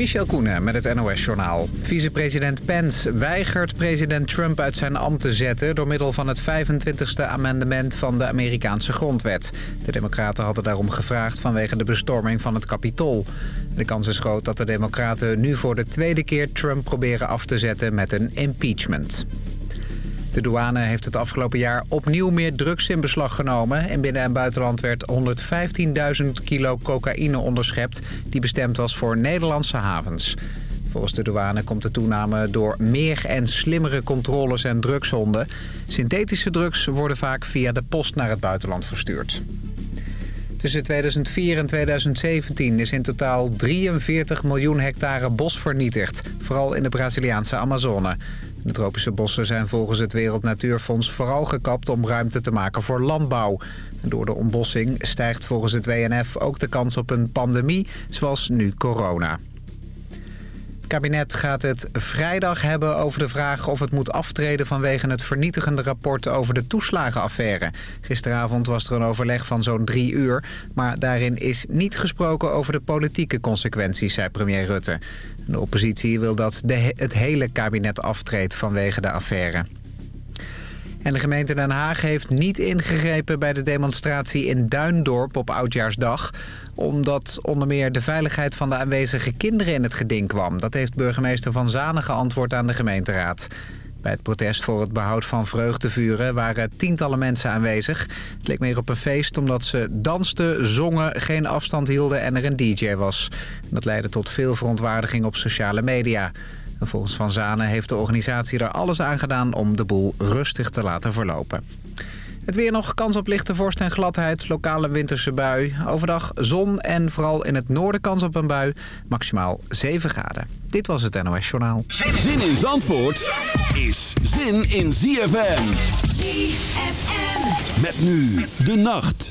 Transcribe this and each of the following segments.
Michel Koenen met het NOS-journaal. Vicepresident Pence weigert president Trump uit zijn ambt te zetten... door middel van het 25e amendement van de Amerikaanse grondwet. De democraten hadden daarom gevraagd vanwege de bestorming van het Capitool. De kans is groot dat de democraten nu voor de tweede keer Trump proberen af te zetten met een impeachment. De douane heeft het afgelopen jaar opnieuw meer drugs in beslag genomen. En binnen- en buitenland werd 115.000 kilo cocaïne onderschept... die bestemd was voor Nederlandse havens. Volgens de douane komt de toename door meer en slimmere controles en drugshonden. Synthetische drugs worden vaak via de post naar het buitenland verstuurd. Tussen 2004 en 2017 is in totaal 43 miljoen hectare bos vernietigd. Vooral in de Braziliaanse Amazone. De tropische bossen zijn volgens het Wereld Natuurfonds vooral gekapt om ruimte te maken voor landbouw. En door de ontbossing stijgt volgens het WNF ook de kans op een pandemie, zoals nu corona. Het kabinet gaat het vrijdag hebben over de vraag of het moet aftreden vanwege het vernietigende rapport over de toeslagenaffaire. Gisteravond was er een overleg van zo'n drie uur, maar daarin is niet gesproken over de politieke consequenties, zei premier Rutte. De oppositie wil dat de, het hele kabinet aftreedt vanwege de affaire. En de gemeente Den Haag heeft niet ingegrepen bij de demonstratie in Duindorp op Oudjaarsdag. Omdat onder meer de veiligheid van de aanwezige kinderen in het geding kwam. Dat heeft burgemeester Van Zanen geantwoord aan de gemeenteraad. Bij het protest voor het behoud van vreugdevuren waren tientallen mensen aanwezig. Het leek meer op een feest omdat ze dansten, zongen, geen afstand hielden en er een dj was. Dat leidde tot veel verontwaardiging op sociale media. En volgens Van Zanen heeft de organisatie er alles aan gedaan om de boel rustig te laten verlopen. Het weer nog, kans op lichte vorst en gladheid, lokale winterse bui. Overdag zon en vooral in het noorden kans op een bui. Maximaal 7 graden. Dit was het NOS Journaal. Zin in Zandvoort is zin in ZFM. ZFM. Met nu de nacht.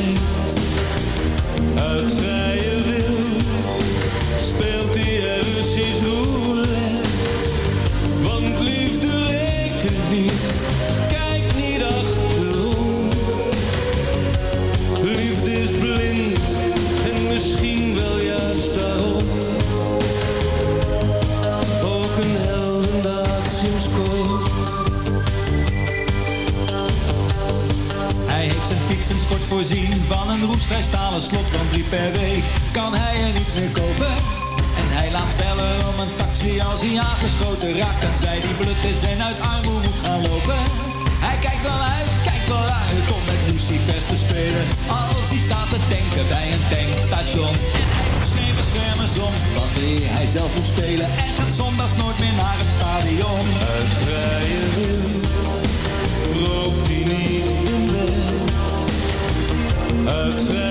Uit vrije van een roestvrij stalen slot van drie per week. Kan hij er niet meer kopen? En hij laat bellen om een taxi als hij aangeschoten raakt. En zij die blut is en uit armoede moet gaan lopen. Hij kijkt wel uit, kijkt wel uit om met Lucifers te spelen. Als hij staat te denken bij een tankstation. En hij doet geen beschermers om wanneer hij zelf moet spelen. En gaat zondags nooit meer naar het stadion. Uit vrije wil rookt hij niet. Uit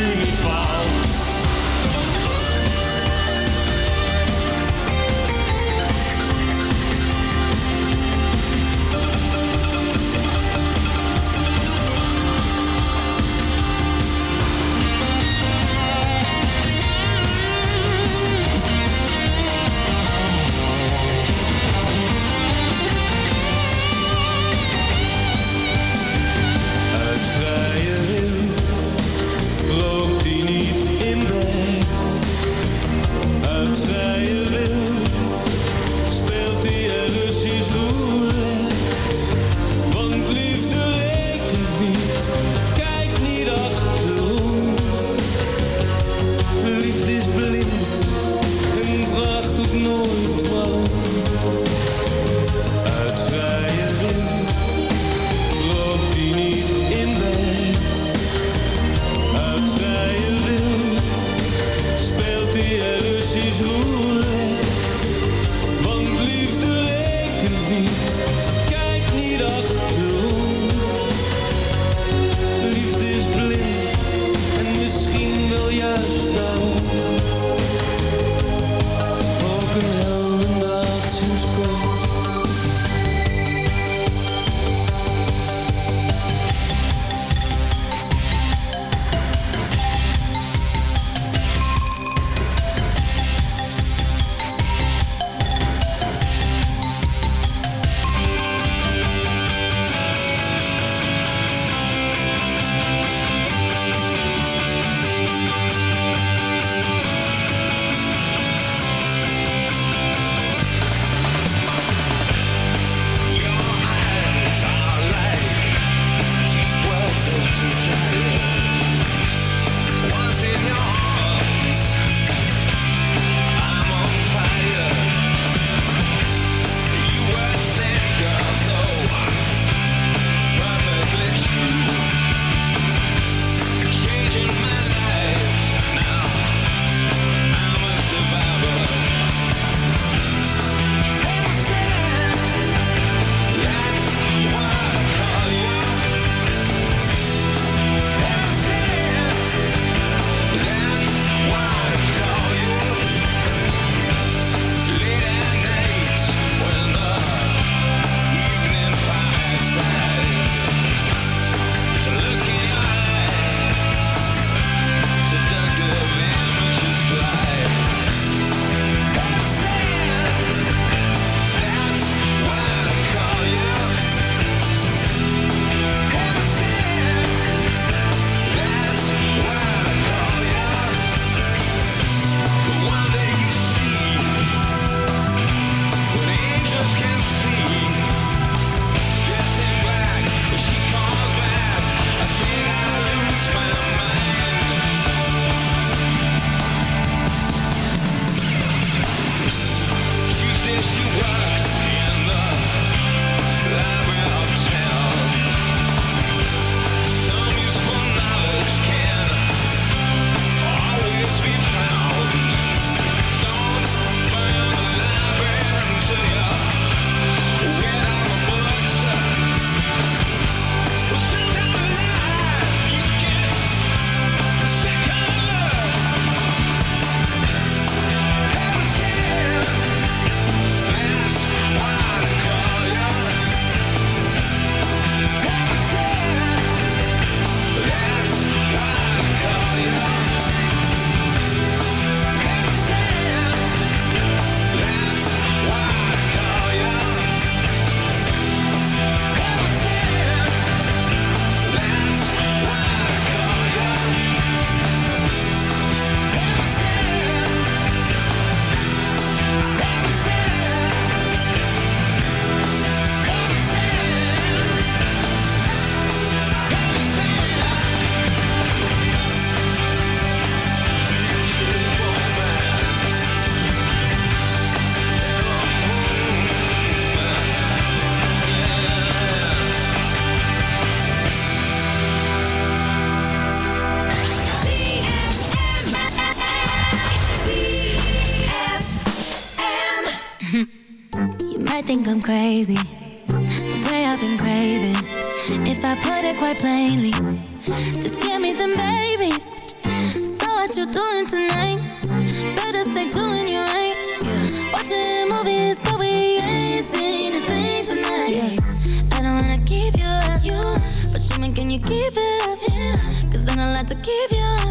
think I'm crazy. The way I've been craving. If I put it quite plainly, just give me them babies. So what you doing tonight? Better stay doing you right. Watching movies, but we ain't seen a thing tonight. Yeah. I don't wanna keep you up, but show me can you keep it up? Cause then I like to keep you up.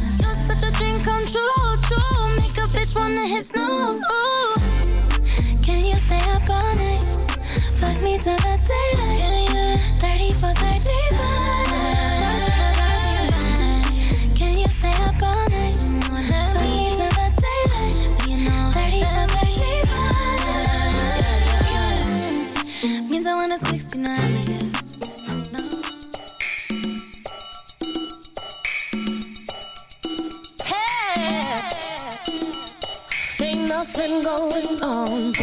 Such a dream come true, true. Make a bitch wanna hit snooze. Ooh. Can you stay up all night? Fuck me till the daylight. 30 for 35. Can you stay up all night? Fuck me till the daylight. 30 for 35. Means I want a 69 going on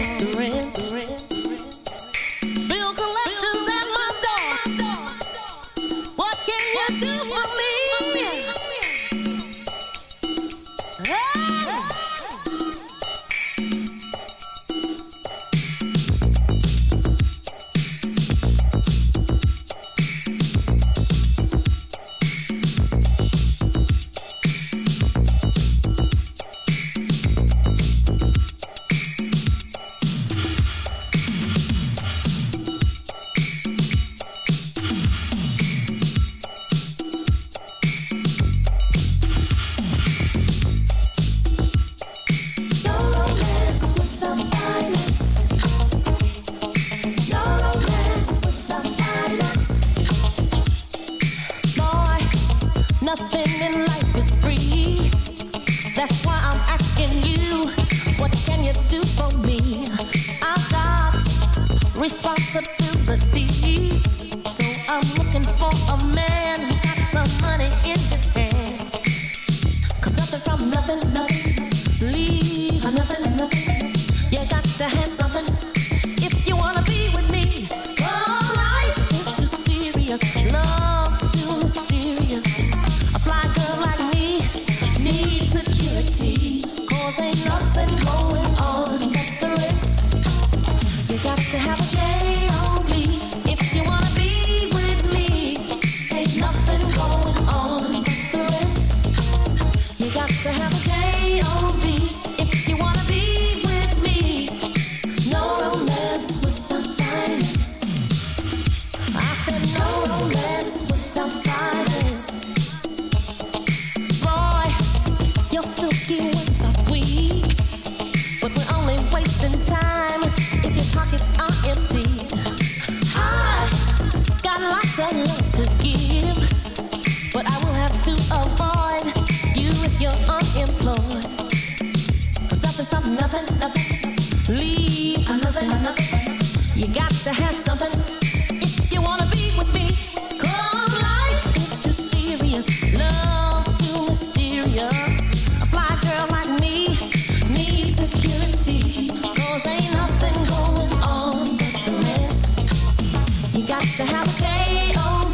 You got to have a J-O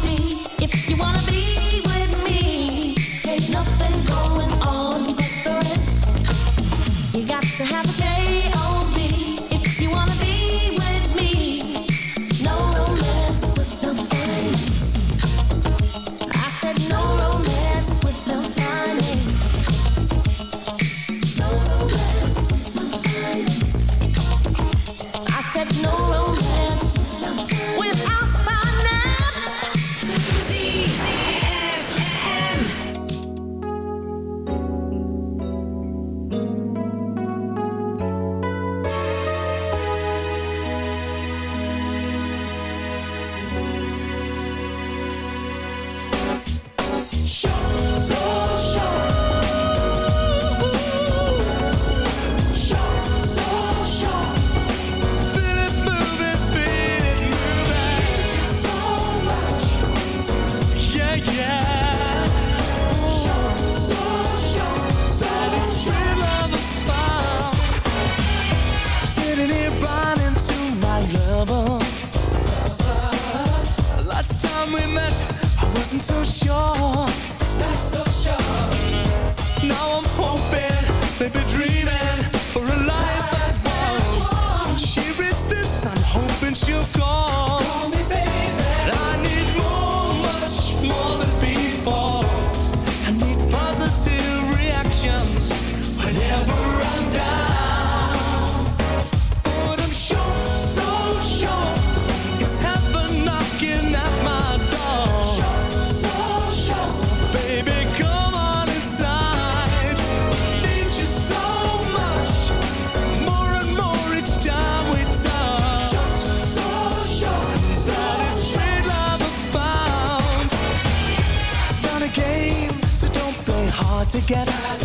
together.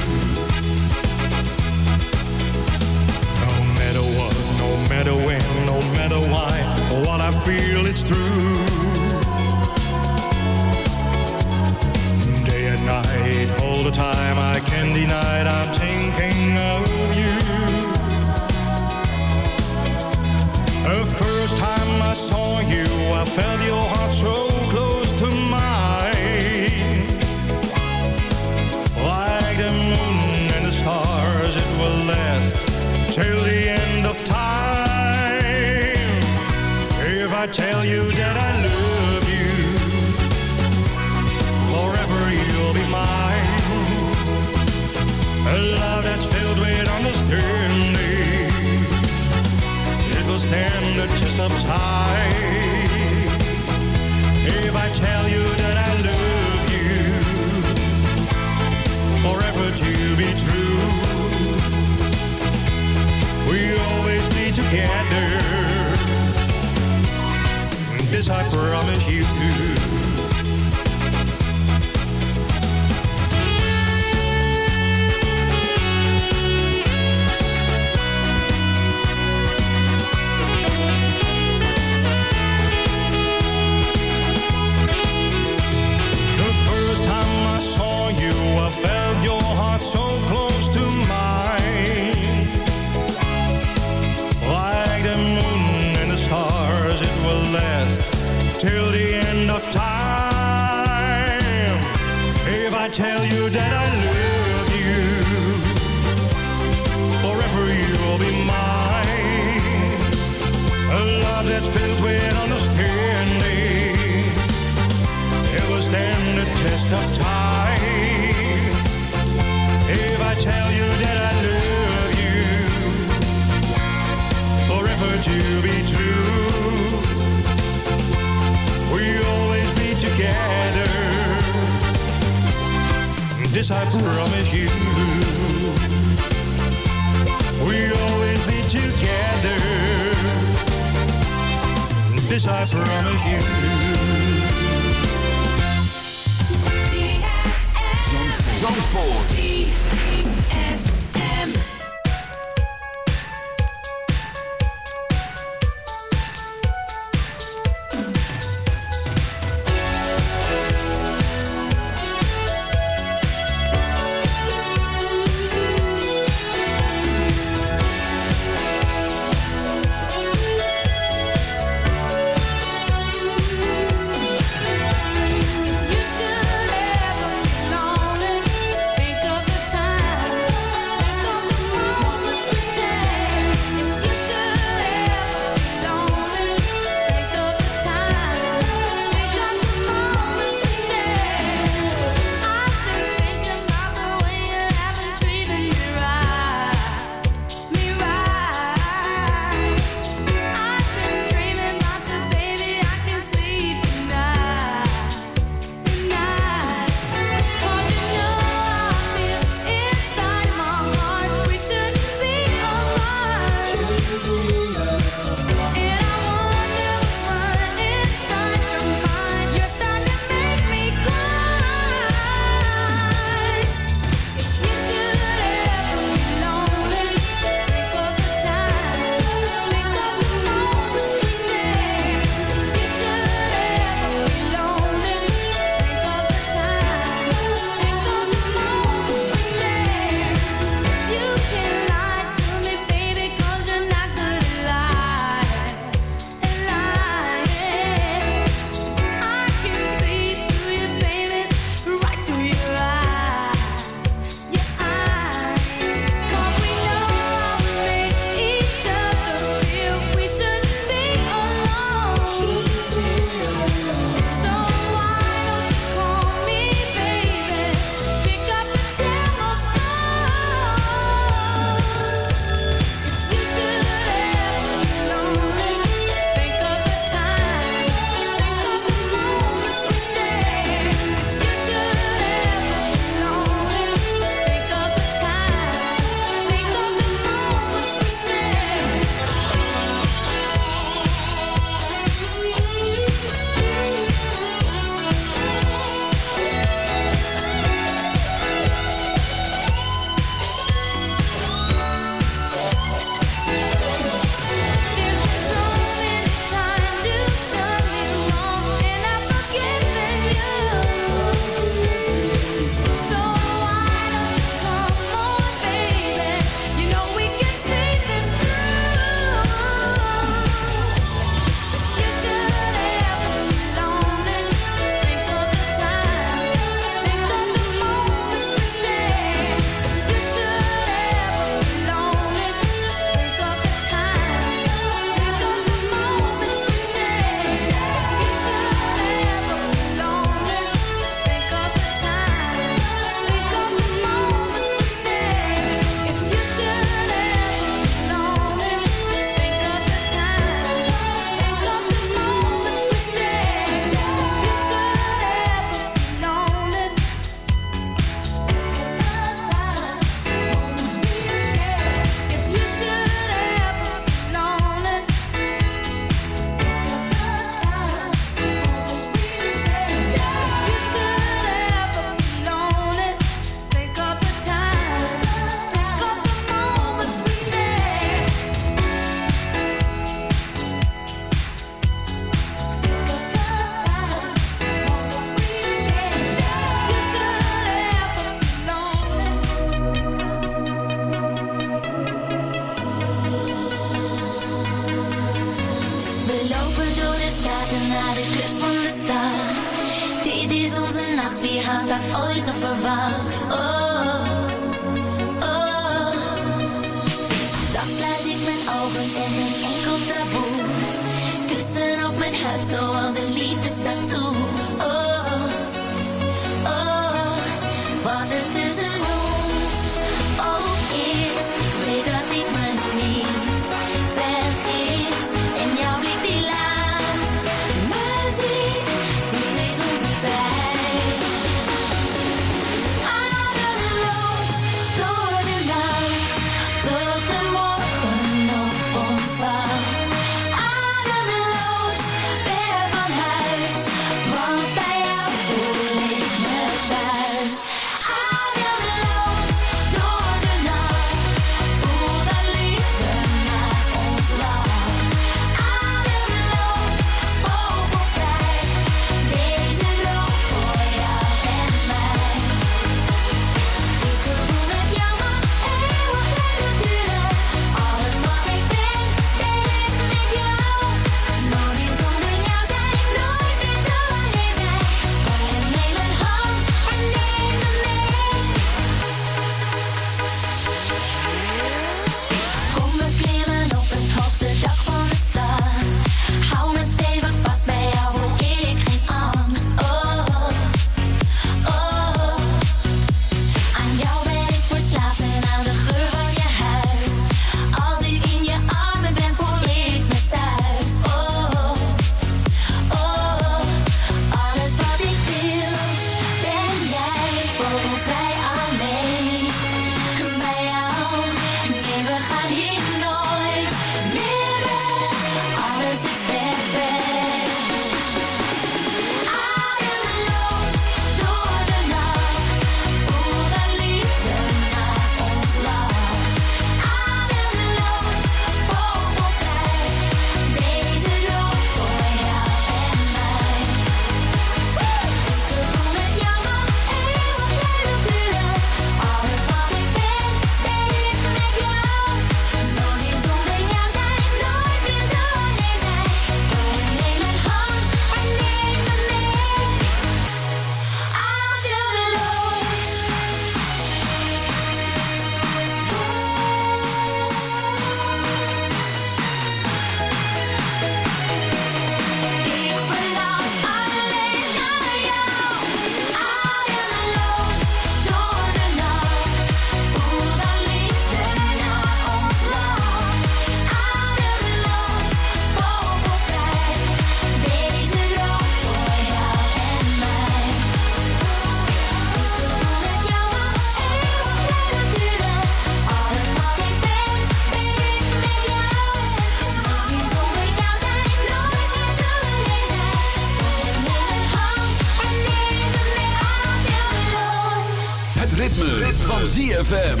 ZFM.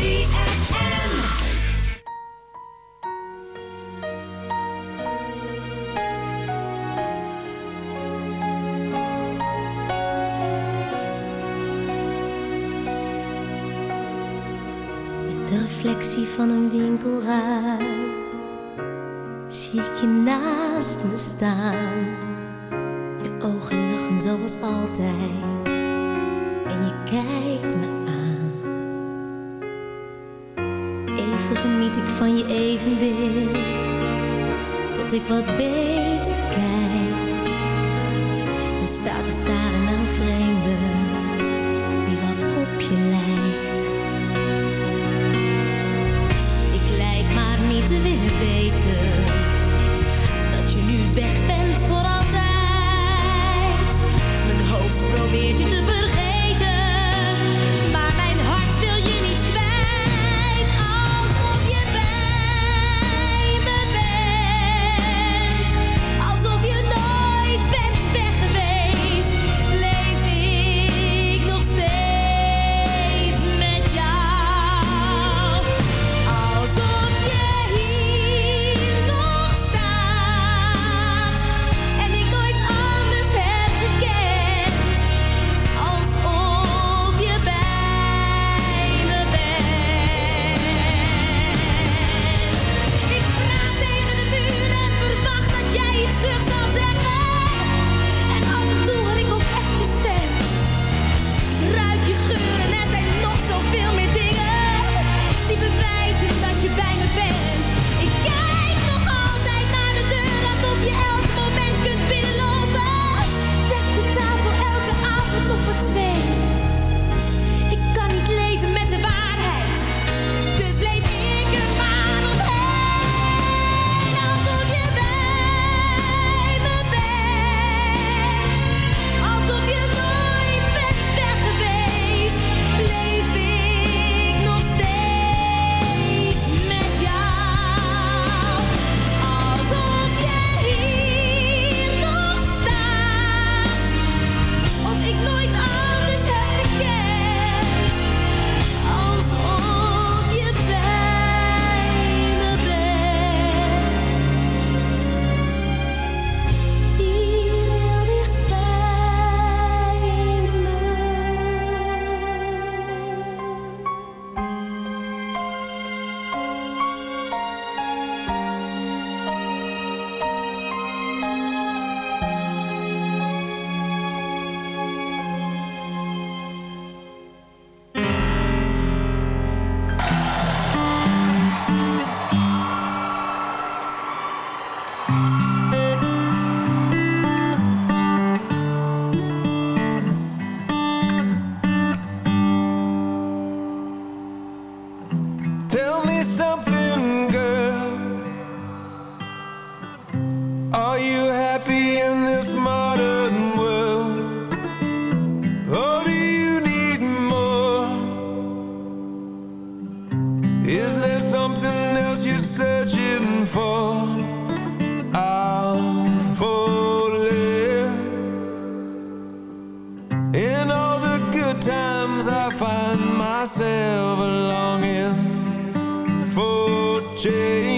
De reflectie van een winkelruit zie ik je naast me staan. Je ogen lachen zoals altijd en je kijkt me van je evenbeeld. Tot ik wat beter kijk. En staat te staren change.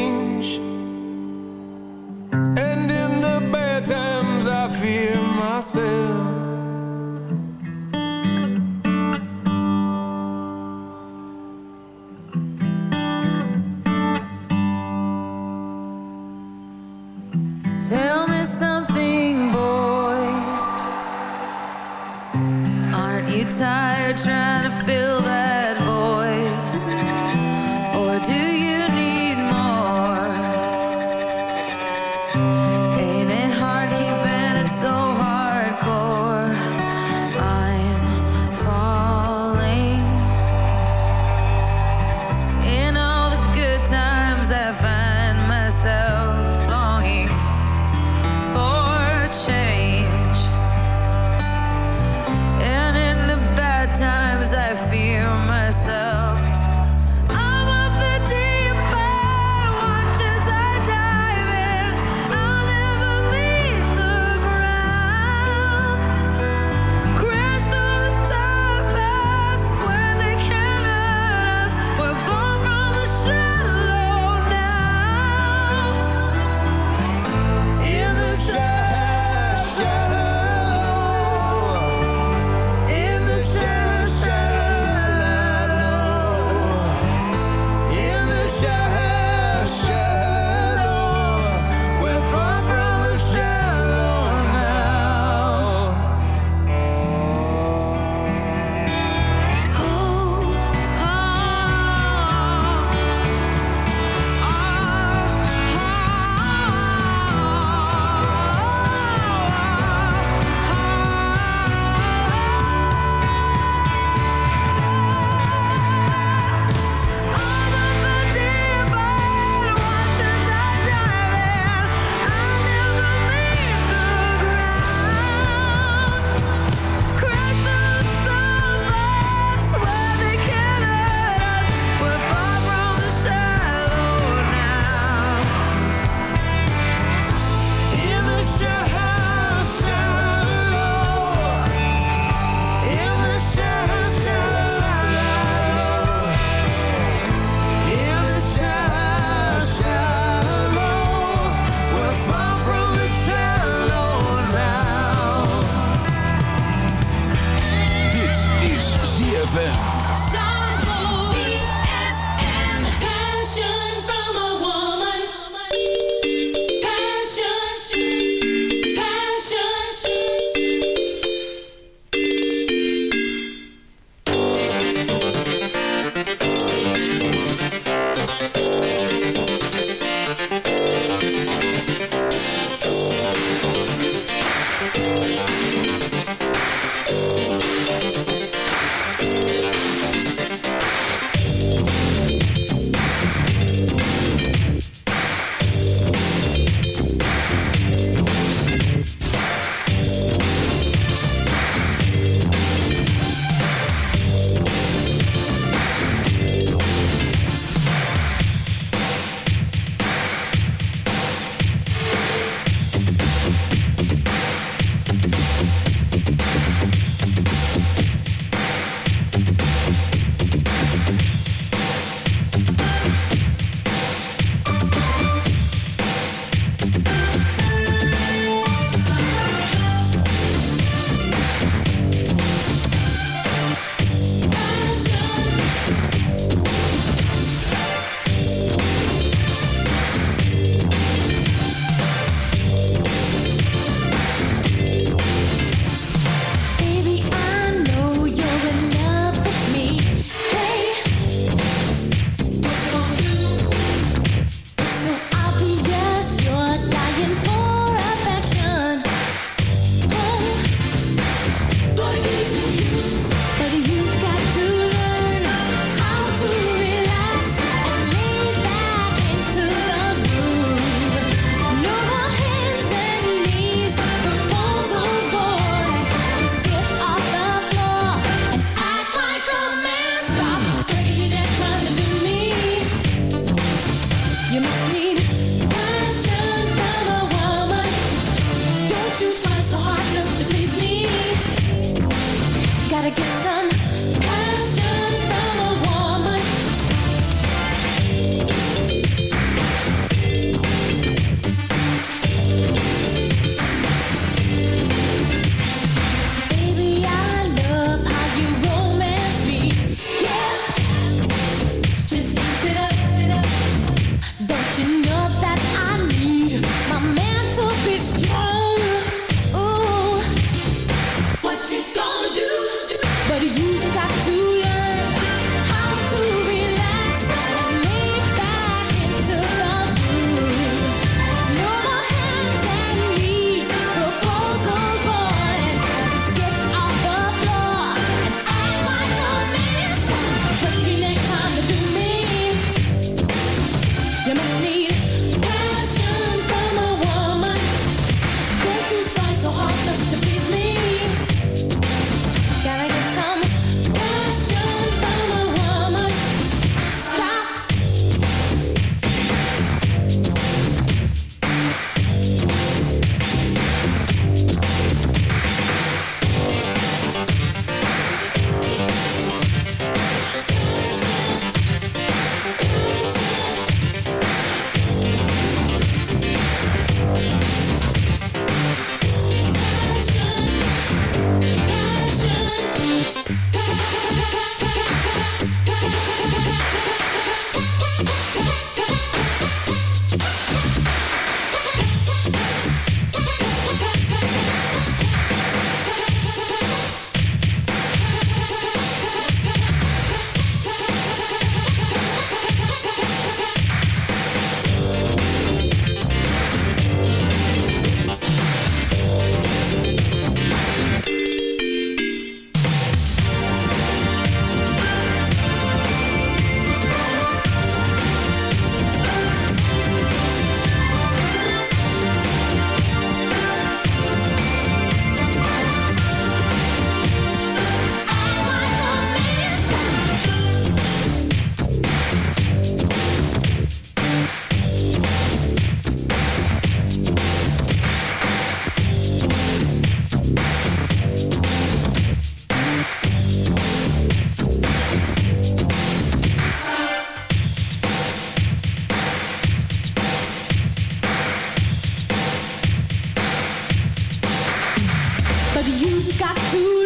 got to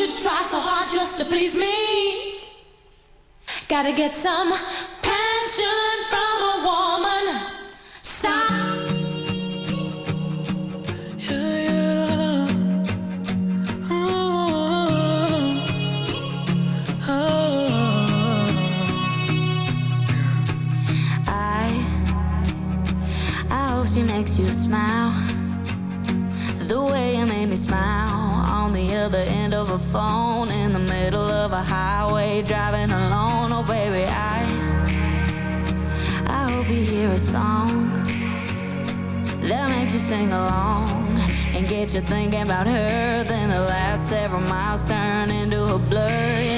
you try so hard just to please me? Gotta get some passion from a woman. Stop. Yeah, yeah. Oh, oh, oh. I, I hope she makes you smile the way you made me smile on the other end end of a phone in the middle of a highway driving alone. Oh, baby, I I hope you hear a song that makes you sing along and get you thinking about her. Then the last several miles turn into a blur. Yeah.